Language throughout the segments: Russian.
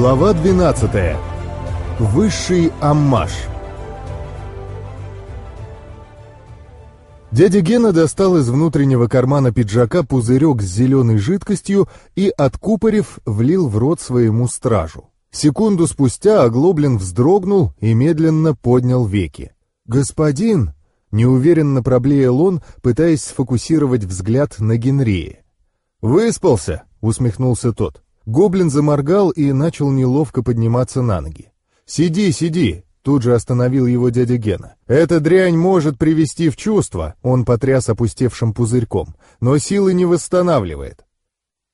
Глава 12. Высший аммаж. Дядя Гена достал из внутреннего кармана пиджака пузырек с зеленой жидкостью и, откупорив, влил в рот своему стражу. Секунду спустя Оглоблин вздрогнул и медленно поднял веки. «Господин!» — неуверенно проблеял он, пытаясь сфокусировать взгляд на Генрии. «Выспался!» — усмехнулся тот. Гоблин заморгал и начал неловко подниматься на ноги. «Сиди, сиди!» — тут же остановил его дядя Гена. «Эта дрянь может привести в чувство», — он потряс опустевшим пузырьком, «но силы не восстанавливает».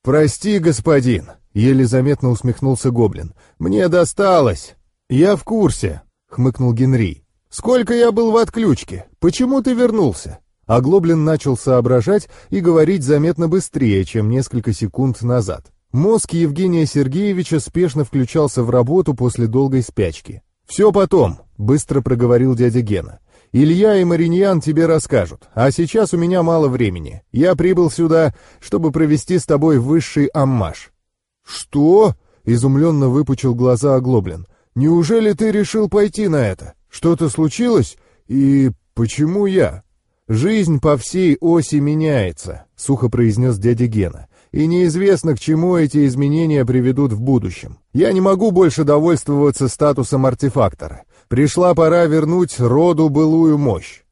«Прости, господин», — еле заметно усмехнулся Гоблин. «Мне досталось». «Я в курсе», — хмыкнул Генри. «Сколько я был в отключке? Почему ты вернулся?» А Глоблин начал соображать и говорить заметно быстрее, чем несколько секунд назад. Мозг Евгения Сергеевича спешно включался в работу после долгой спячки. «Все потом», — быстро проговорил дядя Гена. «Илья и Мариньян тебе расскажут, а сейчас у меня мало времени. Я прибыл сюда, чтобы провести с тобой высший аммаж». «Что?» — изумленно выпучил глаза Оглоблин. «Неужели ты решил пойти на это? Что-то случилось? И почему я?» «Жизнь по всей оси меняется», — сухо произнес дядя Гена и неизвестно, к чему эти изменения приведут в будущем. Я не могу больше довольствоваться статусом артефактора. Пришла пора вернуть роду былую мощь.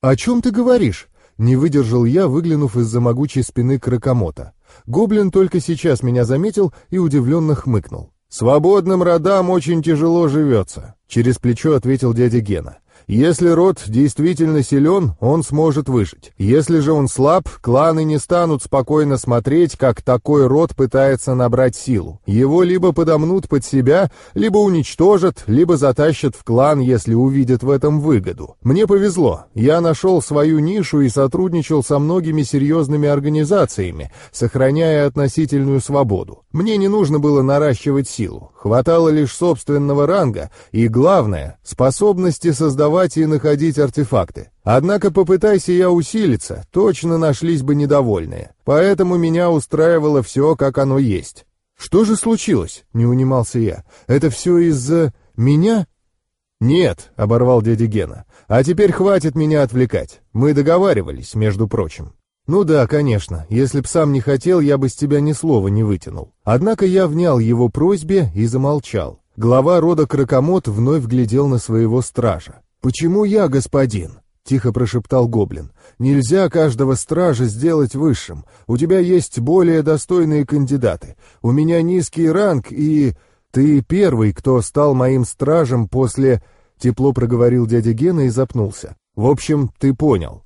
«О чем ты говоришь?» — не выдержал я, выглянув из-за могучей спины Кракомота. Гоблин только сейчас меня заметил и удивленно хмыкнул. «Свободным родам очень тяжело живется», — через плечо ответил дядя Гена. Если род действительно силен, он сможет выжить. Если же он слаб, кланы не станут спокойно смотреть, как такой род пытается набрать силу. Его либо подомнут под себя, либо уничтожат, либо затащат в клан, если увидят в этом выгоду. Мне повезло. Я нашел свою нишу и сотрудничал со многими серьезными организациями, сохраняя относительную свободу. Мне не нужно было наращивать силу. Хватало лишь собственного ранга и, главное, способности создавать доставать и находить артефакты. Однако попытайся я усилиться, точно нашлись бы недовольные. Поэтому меня устраивало все, как оно есть. «Что же случилось?» — не унимался я. «Это все из-за меня?» «Нет», — оборвал дядя Гена. «А теперь хватит меня отвлекать. Мы договаривались, между прочим». «Ну да, конечно. Если б сам не хотел, я бы с тебя ни слова не вытянул». Однако я внял его просьбе и замолчал. Глава рода Кракомот вновь глядел на своего стража. «Почему я, господин?» — тихо прошептал гоблин. «Нельзя каждого стража сделать высшим. У тебя есть более достойные кандидаты. У меня низкий ранг, и... Ты первый, кто стал моим стражем после...» Тепло проговорил дядя Гена и запнулся. «В общем, ты понял».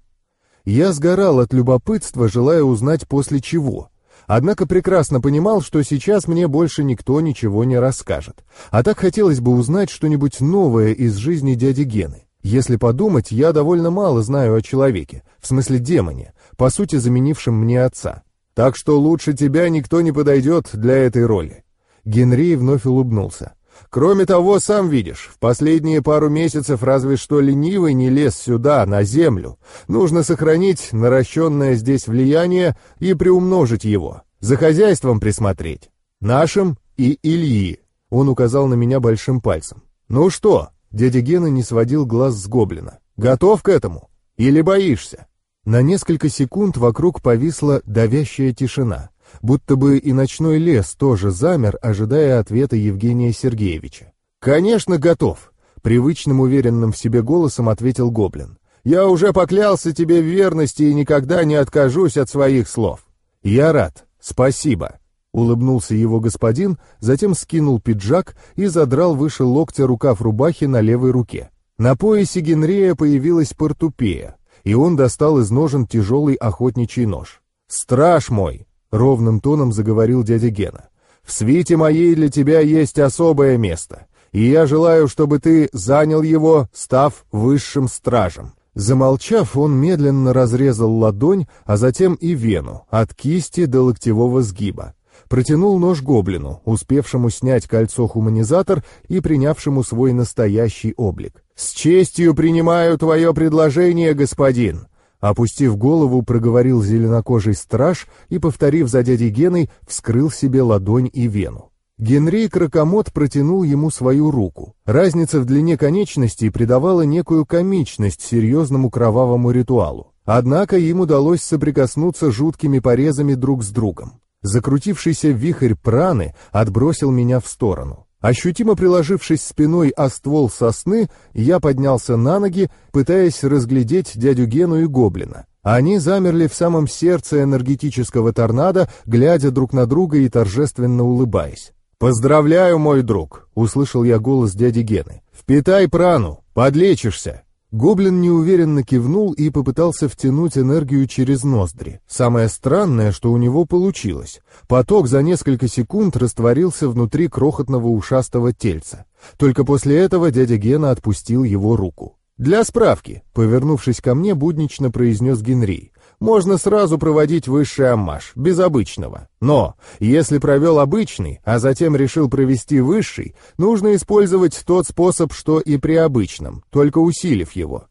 Я сгорал от любопытства, желая узнать после чего. Однако прекрасно понимал, что сейчас мне больше никто ничего не расскажет. А так хотелось бы узнать что-нибудь новое из жизни дяди Гены. Если подумать, я довольно мало знаю о человеке, в смысле демоне, по сути заменившем мне отца. Так что лучше тебя никто не подойдет для этой роли. Генри вновь улыбнулся. Кроме того, сам видишь, в последние пару месяцев разве что ленивый не лез сюда, на землю. Нужно сохранить наращенное здесь влияние и приумножить его. За хозяйством присмотреть. Нашим и Ильи. Он указал на меня большим пальцем. Ну что, Дядя Гена не сводил глаз с гоблина. «Готов к этому? Или боишься?» На несколько секунд вокруг повисла давящая тишина, будто бы и ночной лес тоже замер, ожидая ответа Евгения Сергеевича. «Конечно, готов!» — привычным уверенным в себе голосом ответил гоблин. «Я уже поклялся тебе в верности и никогда не откажусь от своих слов. Я рад. Спасибо!» Улыбнулся его господин, затем скинул пиджак и задрал выше локтя рукав рубахи на левой руке. На поясе Генрея появилась портупея, и он достал из ножен тяжелый охотничий нож. «Страж мой!» — ровным тоном заговорил дядя Гена. «В свите моей для тебя есть особое место, и я желаю, чтобы ты занял его, став высшим стражем». Замолчав, он медленно разрезал ладонь, а затем и вену, от кисти до локтевого сгиба протянул нож гоблину, успевшему снять кольцо-хуманизатор и принявшему свой настоящий облик. «С честью принимаю твое предложение, господин!» Опустив голову, проговорил зеленокожий страж и, повторив за дядей Геной, вскрыл себе ладонь и вену. Генри Кракомот протянул ему свою руку. Разница в длине конечностей придавала некую комичность серьезному кровавому ритуалу. Однако им удалось соприкоснуться жуткими порезами друг с другом. Закрутившийся вихрь праны отбросил меня в сторону. Ощутимо приложившись спиной о ствол сосны, я поднялся на ноги, пытаясь разглядеть дядю Гену и гоблина. Они замерли в самом сердце энергетического торнадо, глядя друг на друга и торжественно улыбаясь. «Поздравляю, мой друг!» — услышал я голос дяди Гены. «Впитай прану! Подлечишься!» Гоблин неуверенно кивнул и попытался втянуть энергию через ноздри. Самое странное, что у него получилось. Поток за несколько секунд растворился внутри крохотного ушастого тельца. Только после этого дядя Гена отпустил его руку. «Для справки», — повернувшись ко мне, буднично произнес Генри, можно сразу проводить высший аммаж, без обычного. Но, если провел обычный, а затем решил провести высший, нужно использовать тот способ, что и при обычном, только усилив его.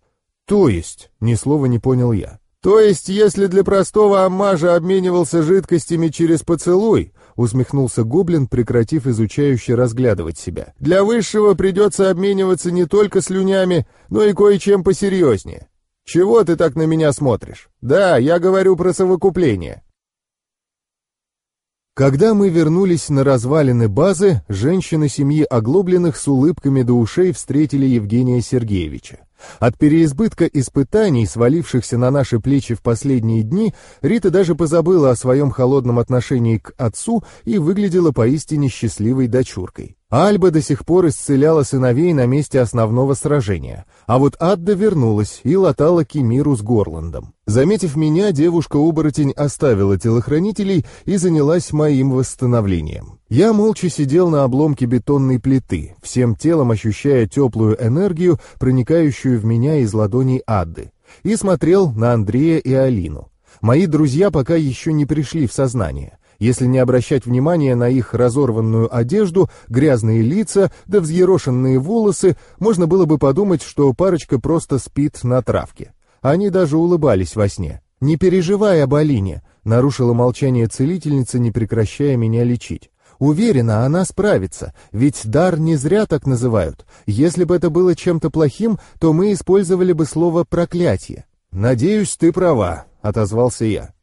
То есть, ни слова не понял я. То есть, если для простого аммажа обменивался жидкостями через поцелуй, усмехнулся гоблин, прекратив изучающе разглядывать себя. Для высшего придется обмениваться не только слюнями, но и кое-чем посерьезнее. «Чего ты так на меня смотришь? Да, я говорю про совокупление». Когда мы вернулись на развалины базы, женщины семьи Оглобленных с улыбками до ушей встретили Евгения Сергеевича. От переизбытка испытаний, свалившихся на наши плечи в последние дни, Рита даже позабыла о своем холодном отношении к отцу и выглядела поистине счастливой дочуркой. Альба до сих пор исцеляла сыновей на месте основного сражения, а вот Адда вернулась и латала Кимиру с Горландом. Заметив меня, девушка-оборотень оставила телохранителей и занялась моим восстановлением. Я молча сидел на обломке бетонной плиты, всем телом ощущая теплую энергию, проникающую в меня из ладоней Адды, и смотрел на Андрея и Алину. Мои друзья пока еще не пришли в сознание — если не обращать внимания на их разорванную одежду, грязные лица да взъерошенные волосы, можно было бы подумать, что парочка просто спит на травке. Они даже улыбались во сне. «Не переживай об Алине», — нарушила молчание целительница, не прекращая меня лечить. Уверена, она справится, ведь дар не зря так называют. Если бы это было чем-то плохим, то мы использовали бы слово «проклятие». «Надеюсь, ты права», — отозвался я.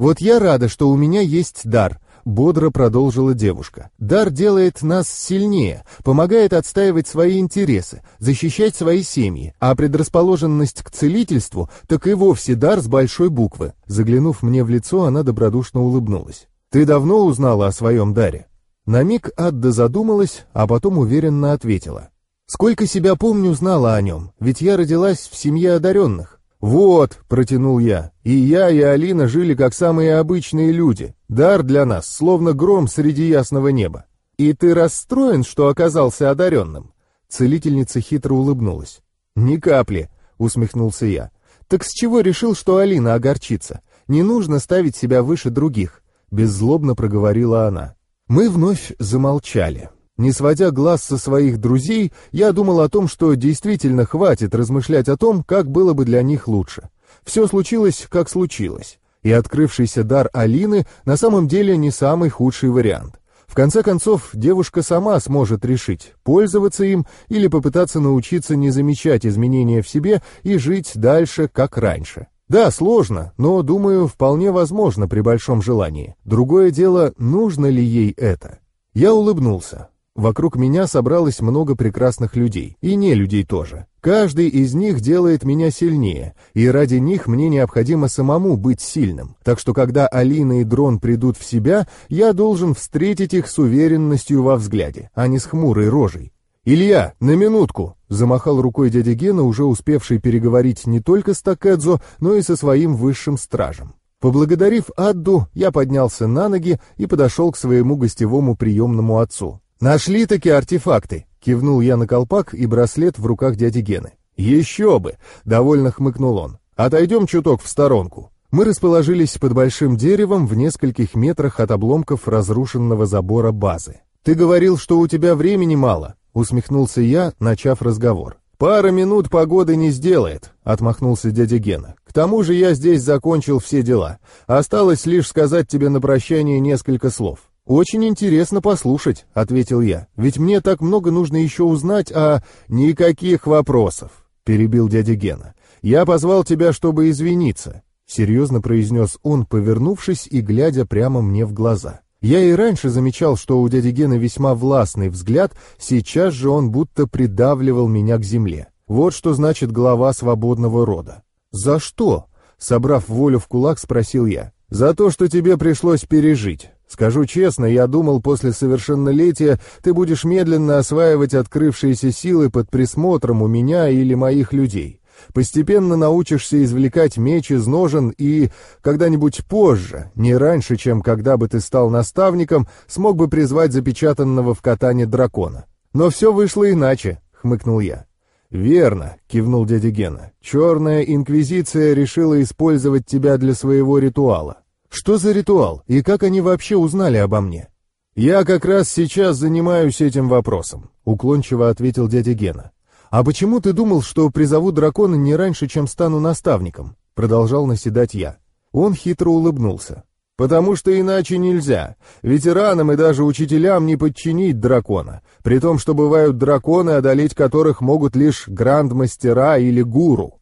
«Вот я рада, что у меня есть дар», — бодро продолжила девушка. «Дар делает нас сильнее, помогает отстаивать свои интересы, защищать свои семьи, а предрасположенность к целительству так и вовсе дар с большой буквы». Заглянув мне в лицо, она добродушно улыбнулась. «Ты давно узнала о своем даре?» На миг Адда задумалась, а потом уверенно ответила. «Сколько себя помню, знала о нем, ведь я родилась в семье одаренных. «Вот», — протянул я, — «и я, и Алина жили как самые обычные люди. Дар для нас, словно гром среди ясного неба. И ты расстроен, что оказался одаренным?» Целительница хитро улыбнулась. «Ни капли», — усмехнулся я. «Так с чего решил, что Алина огорчится? Не нужно ставить себя выше других», — беззлобно проговорила она. Мы вновь замолчали. Не сводя глаз со своих друзей, я думал о том, что действительно хватит размышлять о том, как было бы для них лучше. Все случилось, как случилось. И открывшийся дар Алины на самом деле не самый худший вариант. В конце концов, девушка сама сможет решить, пользоваться им или попытаться научиться не замечать изменения в себе и жить дальше, как раньше. Да, сложно, но, думаю, вполне возможно при большом желании. Другое дело, нужно ли ей это? Я улыбнулся. Вокруг меня собралось много прекрасных людей, и не людей тоже. Каждый из них делает меня сильнее, и ради них мне необходимо самому быть сильным. Так что когда Алина и Дрон придут в себя, я должен встретить их с уверенностью во взгляде, а не с хмурой рожей. «Илья, на минутку!» — замахал рукой дядя Гена, уже успевший переговорить не только с Такэдзо, но и со своим высшим стражем. Поблагодарив Адду, я поднялся на ноги и подошел к своему гостевому приемному отцу. «Нашли-таки артефакты!» — кивнул я на колпак и браслет в руках дяди Гены. «Еще бы!» — довольно хмыкнул он. «Отойдем чуток в сторонку». Мы расположились под большим деревом в нескольких метрах от обломков разрушенного забора базы. «Ты говорил, что у тебя времени мало», — усмехнулся я, начав разговор. «Пара минут погоды не сделает», — отмахнулся дядя Гена. «К тому же я здесь закончил все дела. Осталось лишь сказать тебе на прощание несколько слов. «Очень интересно послушать», — ответил я, «ведь мне так много нужно еще узнать о...» «Никаких вопросов», — перебил дядя Гена. «Я позвал тебя, чтобы извиниться», — серьезно произнес он, повернувшись и глядя прямо мне в глаза. Я и раньше замечал, что у дяди Гены весьма властный взгляд, сейчас же он будто придавливал меня к земле. Вот что значит глава свободного рода. «За что?» — собрав волю в кулак, спросил я. «За то, что тебе пришлось пережить. Скажу честно, я думал, после совершеннолетия ты будешь медленно осваивать открывшиеся силы под присмотром у меня или моих людей. Постепенно научишься извлекать меч из ножен и когда-нибудь позже, не раньше, чем когда бы ты стал наставником, смог бы призвать запечатанного в катане дракона. Но все вышло иначе, хмыкнул я. «Верно», — кивнул дядя Гена. «Черная инквизиция решила использовать тебя для своего ритуала». «Что за ритуал? И как они вообще узнали обо мне?» «Я как раз сейчас занимаюсь этим вопросом», — уклончиво ответил дядя Гена. «А почему ты думал, что призову дракона не раньше, чем стану наставником?» Продолжал наседать я. Он хитро улыбнулся. «Потому что иначе нельзя. Ветеранам и даже учителям не подчинить дракона, при том, что бывают драконы, одолеть которых могут лишь гранд-мастера или гуру».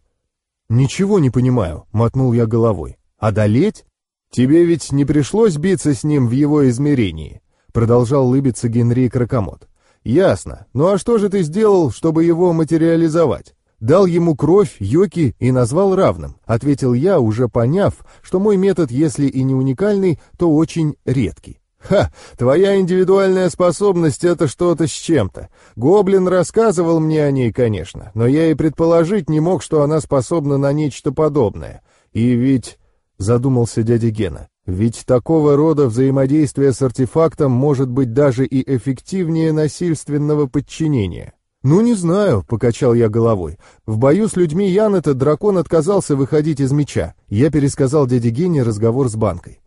«Ничего не понимаю», — мотнул я головой. «Одолеть? Тебе ведь не пришлось биться с ним в его измерении?» Продолжал улыбиться Генри Кракомот. «Ясно. Ну а что же ты сделал, чтобы его материализовать?» «Дал ему кровь, йоки и назвал равным», — ответил я, уже поняв, что мой метод, если и не уникальный, то очень редкий. «Ха, твоя индивидуальная способность — это что-то с чем-то. Гоблин рассказывал мне о ней, конечно, но я и предположить не мог, что она способна на нечто подобное. И ведь...» — задумался дядя Гена. Ведь такого рода взаимодействие с артефактом может быть даже и эффективнее насильственного подчинения. «Ну, не знаю», — покачал я головой. «В бою с людьми Янета дракон отказался выходить из меча. Я пересказал дяде Гене разговор с банкой».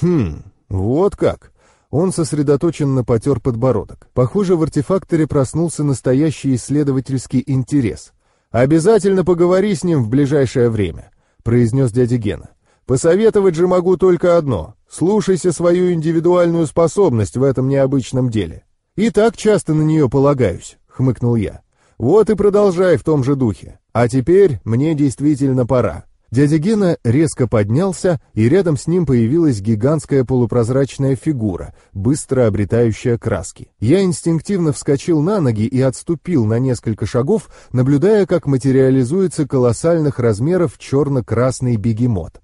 «Хм, вот как». Он сосредоточенно потер подбородок. Похоже, в артефакторе проснулся настоящий исследовательский интерес. «Обязательно поговори с ним в ближайшее время», — произнес дядя Гена. Посоветовать же могу только одно. Слушайся свою индивидуальную способность в этом необычном деле. И так часто на нее полагаюсь, хмыкнул я. Вот и продолжай в том же духе. А теперь мне действительно пора. Дядя Гена резко поднялся, и рядом с ним появилась гигантская полупрозрачная фигура, быстро обретающая краски. Я инстинктивно вскочил на ноги и отступил на несколько шагов, наблюдая, как материализуется колоссальных размеров черно-красный бегемот.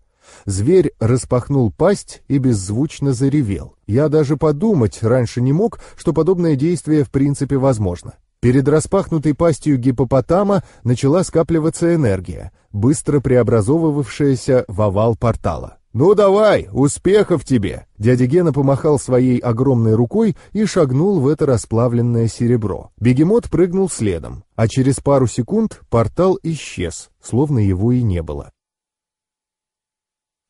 Зверь распахнул пасть и беззвучно заревел. Я даже подумать раньше не мог, что подобное действие в принципе возможно. Перед распахнутой пастью гипопотама начала скапливаться энергия, быстро преобразовывавшаяся в овал портала. «Ну давай, успехов тебе!» Дядя Гена помахал своей огромной рукой и шагнул в это расплавленное серебро. Бегемот прыгнул следом, а через пару секунд портал исчез, словно его и не было.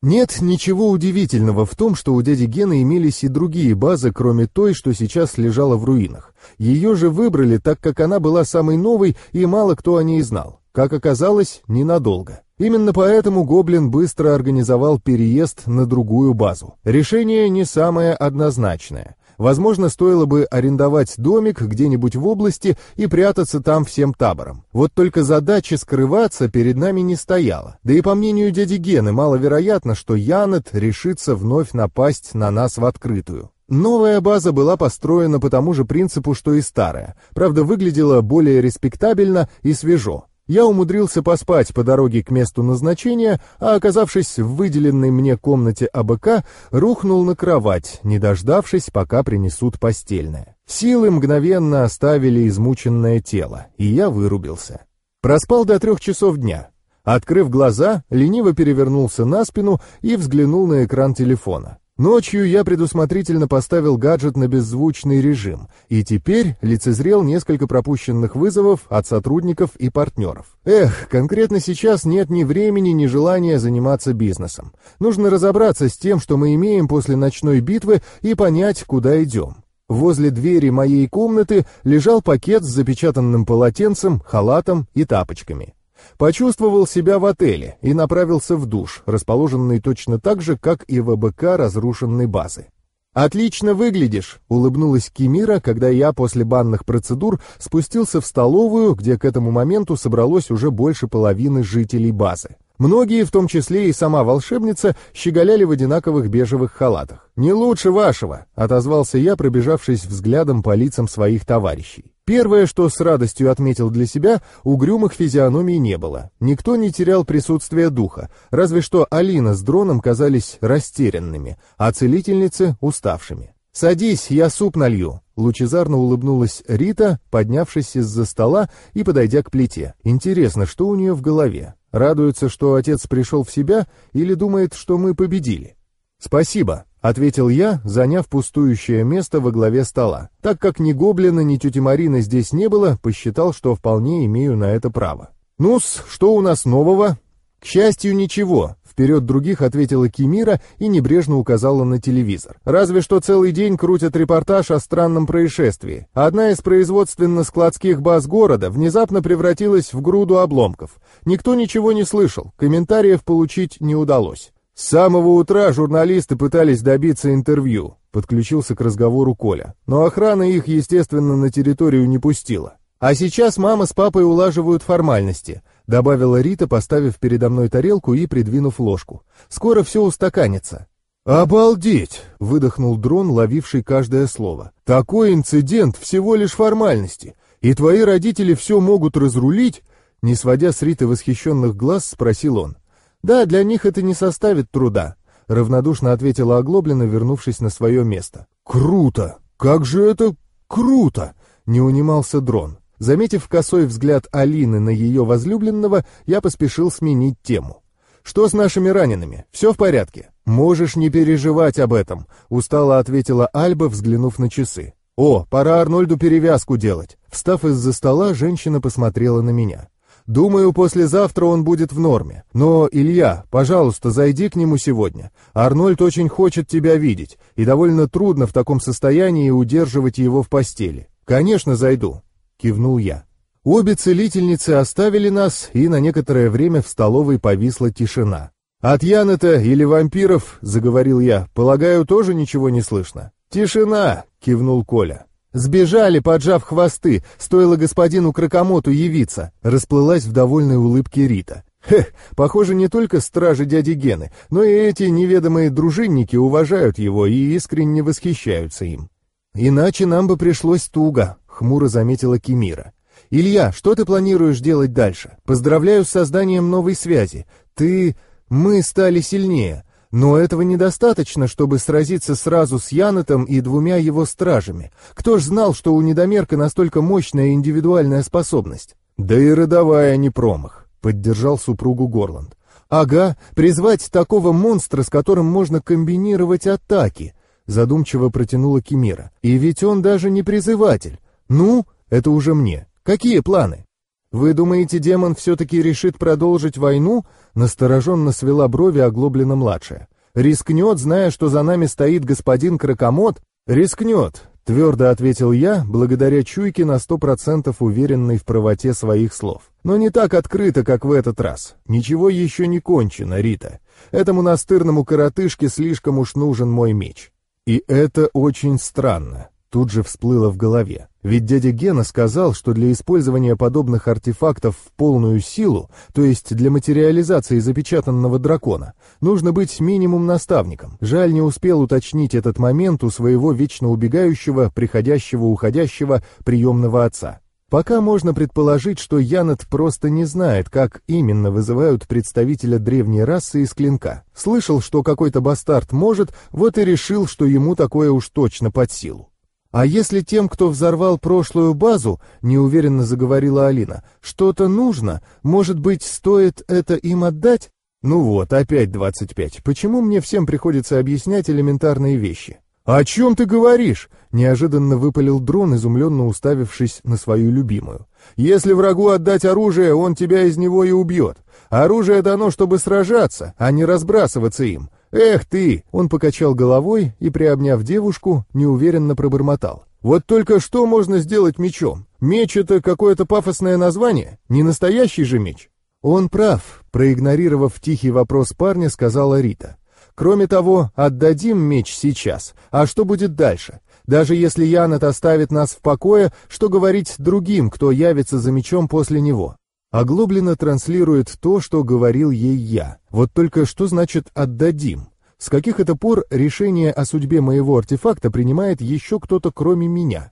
Нет ничего удивительного в том, что у дяди Гены имелись и другие базы, кроме той, что сейчас лежала в руинах. Ее же выбрали, так как она была самой новой и мало кто о ней знал. Как оказалось, ненадолго. Именно поэтому Гоблин быстро организовал переезд на другую базу. Решение не самое однозначное. Возможно, стоило бы арендовать домик где-нибудь в области и прятаться там всем табором. Вот только задача скрываться перед нами не стояла. Да и по мнению дяди Гены, маловероятно, что Янет решится вновь напасть на нас в открытую. Новая база была построена по тому же принципу, что и старая. Правда, выглядела более респектабельно и свежо. Я умудрился поспать по дороге к месту назначения, а, оказавшись в выделенной мне комнате АБК, рухнул на кровать, не дождавшись, пока принесут постельное. Силы мгновенно оставили измученное тело, и я вырубился. Проспал до трех часов дня. Открыв глаза, лениво перевернулся на спину и взглянул на экран телефона. Ночью я предусмотрительно поставил гаджет на беззвучный режим, и теперь лицезрел несколько пропущенных вызовов от сотрудников и партнеров. Эх, конкретно сейчас нет ни времени, ни желания заниматься бизнесом. Нужно разобраться с тем, что мы имеем после ночной битвы, и понять, куда идем. Возле двери моей комнаты лежал пакет с запечатанным полотенцем, халатом и тапочками. Почувствовал себя в отеле и направился в душ, расположенный точно так же, как и в АБК разрушенной базы. «Отлично выглядишь», — улыбнулась Кимира, когда я после банных процедур спустился в столовую, где к этому моменту собралось уже больше половины жителей базы. Многие, в том числе и сама волшебница, щеголяли в одинаковых бежевых халатах. «Не лучше вашего», — отозвался я, пробежавшись взглядом по лицам своих товарищей. Первое, что с радостью отметил для себя, угрюмых физиономий не было. Никто не терял присутствие духа, разве что Алина с дроном казались растерянными, а целительницы — уставшими. «Садись, я суп налью», — лучезарно улыбнулась Рита, поднявшись из-за стола и подойдя к плите. «Интересно, что у нее в голове? Радуется, что отец пришел в себя или думает, что мы победили?» «Спасибо», — ответил я, заняв пустующее место во главе стола. Так как ни Гоблина, ни тети Марины здесь не было, посчитал, что вполне имею на это право. «Ну-с, что у нас нового?» «К счастью, ничего», — вперед других ответила Кимира и небрежно указала на телевизор. «Разве что целый день крутят репортаж о странном происшествии. Одна из производственно-складских баз города внезапно превратилась в груду обломков. Никто ничего не слышал, комментариев получить не удалось. С самого утра журналисты пытались добиться интервью, подключился к разговору Коля. Но охрана их, естественно, на территорию не пустила. А сейчас мама с папой улаживают формальности, добавила Рита, поставив передо мной тарелку и придвинув ложку. Скоро все устаканится. «Обалдеть!» — выдохнул дрон, ловивший каждое слово. «Такой инцидент всего лишь формальности, и твои родители все могут разрулить?» Не сводя с Риты восхищенных глаз, спросил он. «Да, для них это не составит труда», — равнодушно ответила Оглоблина, вернувшись на свое место. «Круто! Как же это круто!» — не унимался дрон. Заметив косой взгляд Алины на ее возлюбленного, я поспешил сменить тему. «Что с нашими ранеными? Все в порядке?» «Можешь не переживать об этом», — устало ответила Альба, взглянув на часы. «О, пора Арнольду перевязку делать». Встав из-за стола, женщина посмотрела на меня. Думаю, послезавтра он будет в норме. Но, Илья, пожалуйста, зайди к нему сегодня. Арнольд очень хочет тебя видеть, и довольно трудно в таком состоянии удерживать его в постели. Конечно, зайду, кивнул я. Обе целительницы оставили нас, и на некоторое время в столовой повисла тишина. «От Янета или вампиров, — заговорил я, — полагаю, тоже ничего не слышно?» «Тишина!» — кивнул Коля. «Сбежали, поджав хвосты, стоило господину Кракомоту явиться», — расплылась в довольной улыбке Рита. «Хех, похоже, не только стражи дяди Гены, но и эти неведомые дружинники уважают его и искренне восхищаются им». «Иначе нам бы пришлось туго», — хмуро заметила Кимира. «Илья, что ты планируешь делать дальше? Поздравляю с созданием новой связи. Ты... Мы стали сильнее. Но этого недостаточно, чтобы сразиться сразу с Янетом и двумя его стражами. Кто ж знал, что у недомерка настолько мощная индивидуальная способность? Да и родовая не промах, поддержал супругу Горланд. Ага, призвать такого монстра, с которым можно комбинировать атаки, задумчиво протянула Кимира. И ведь он даже не призыватель. Ну, это уже мне. Какие планы? «Вы думаете, демон все-таки решит продолжить войну?» Настороженно свела брови оглобленно-младшая. «Рискнет, зная, что за нами стоит господин Кракомот?» «Рискнет», — твердо ответил я, благодаря чуйке на сто процентов уверенной в правоте своих слов. «Но не так открыто, как в этот раз. Ничего еще не кончено, Рита. Этому настырному коротышке слишком уж нужен мой меч. И это очень странно тут же всплыло в голове. Ведь дядя Гена сказал, что для использования подобных артефактов в полную силу, то есть для материализации запечатанного дракона, нужно быть минимум наставником. Жаль, не успел уточнить этот момент у своего вечно убегающего, приходящего, уходящего приемного отца. Пока можно предположить, что Янет просто не знает, как именно вызывают представителя древней расы из клинка. Слышал, что какой-то бастард может, вот и решил, что ему такое уж точно под силу. «А если тем, кто взорвал прошлую базу, — неуверенно заговорила Алина, — что-то нужно, может быть, стоит это им отдать?» «Ну вот, опять двадцать пять. Почему мне всем приходится объяснять элементарные вещи?» «О чем ты говоришь?» — неожиданно выпалил дрон, изумленно уставившись на свою любимую. «Если врагу отдать оружие, он тебя из него и убьет. Оружие дано, чтобы сражаться, а не разбрасываться им. «Эх ты!» — он покачал головой и, приобняв девушку, неуверенно пробормотал. «Вот только что можно сделать мечом? Меч — это какое-то пафосное название, не настоящий же меч». «Он прав», — проигнорировав тихий вопрос парня, сказала Рита. Кроме того, отдадим меч сейчас, а что будет дальше? Даже если Янат оставит нас в покое, что говорить другим, кто явится за мечом после него? Оглобленно транслирует то, что говорил ей я. Вот только что значит «отдадим»? С каких это пор решение о судьбе моего артефакта принимает еще кто-то кроме меня?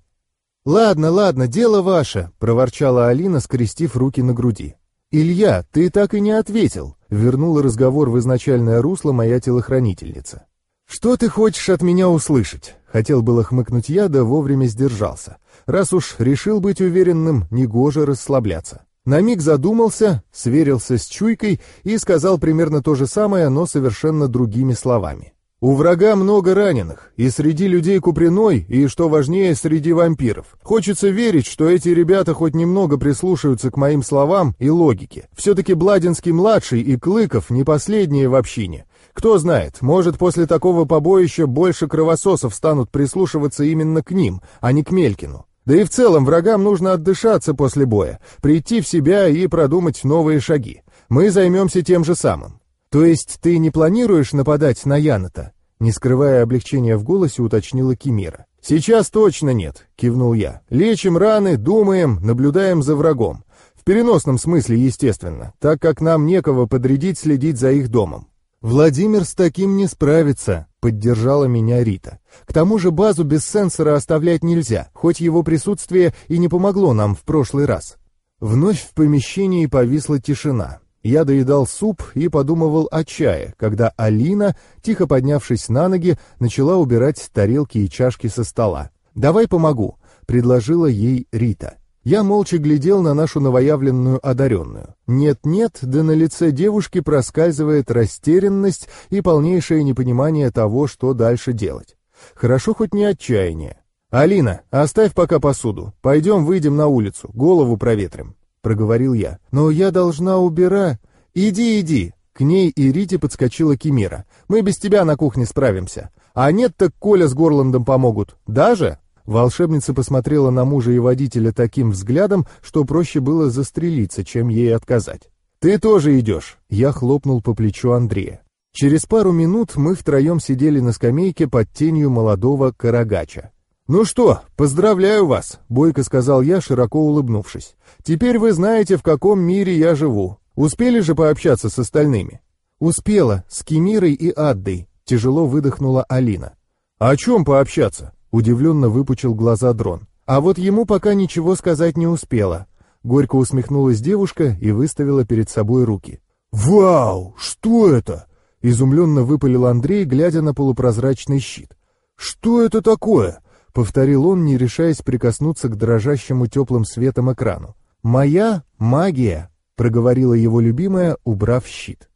«Ладно, ладно, дело ваше», — проворчала Алина, скрестив руки на груди. «Илья, ты так и не ответил», — вернула разговор в изначальное русло моя телохранительница. «Что ты хочешь от меня услышать?» Хотел было хмыкнуть я, да вовремя сдержался. Раз уж решил быть уверенным, негоже расслабляться. На миг задумался, сверился с чуйкой и сказал примерно то же самое, но совершенно другими словами. «У врага много раненых, и среди людей Куприной, и, что важнее, среди вампиров. Хочется верить, что эти ребята хоть немного прислушаются к моим словам и логике. Все-таки Бладинский-младший и Клыков не последние в общине. Кто знает, может, после такого побоища больше кровососов станут прислушиваться именно к ним, а не к Мелькину. Да и в целом врагам нужно отдышаться после боя, прийти в себя и продумать новые шаги. Мы займемся тем же самым. То есть ты не планируешь нападать на Яната? Не скрывая облегчения в голосе, уточнила Кимира. «Сейчас точно нет», — кивнул я. «Лечим раны, думаем, наблюдаем за врагом. В переносном смысле, естественно, так как нам некого подрядить следить за их домом. «Владимир с таким не справится», — поддержала меня Рита. «К тому же базу без сенсора оставлять нельзя, хоть его присутствие и не помогло нам в прошлый раз». Вновь в помещении повисла тишина. Я доедал суп и подумывал о чае, когда Алина, тихо поднявшись на ноги, начала убирать тарелки и чашки со стола. «Давай помогу», — предложила ей Рита. Я молча глядел на нашу новоявленную одаренную. Нет-нет, да на лице девушки проскальзывает растерянность и полнейшее непонимание того, что дальше делать. Хорошо хоть не отчаяние. «Алина, оставь пока посуду. Пойдем выйдем на улицу, голову проветрим», — проговорил я. «Но я должна убирать...» «Иди, иди!» К ней и Рите подскочила Кимира. «Мы без тебя на кухне справимся. А нет, так Коля с Горландом помогут. Даже?» Волшебница посмотрела на мужа и водителя таким взглядом, что проще было застрелиться, чем ей отказать. «Ты тоже идешь!» — я хлопнул по плечу Андрея. Через пару минут мы втроем сидели на скамейке под тенью молодого карагача. «Ну что, поздравляю вас!» — бойко сказал я, широко улыбнувшись. «Теперь вы знаете, в каком мире я живу. Успели же пообщаться с остальными?» «Успела, с Кемирой и Аддой», — тяжело выдохнула Алина. «О чем пообщаться?» Удивленно выпучил глаза дрон. А вот ему пока ничего сказать не успела. Горько усмехнулась девушка и выставила перед собой руки. «Вау! Что это?» — изумленно выпалил Андрей, глядя на полупрозрачный щит. «Что это такое?» — повторил он, не решаясь прикоснуться к дрожащему теплым светом экрану. «Моя магия», — проговорила его любимая, убрав щит.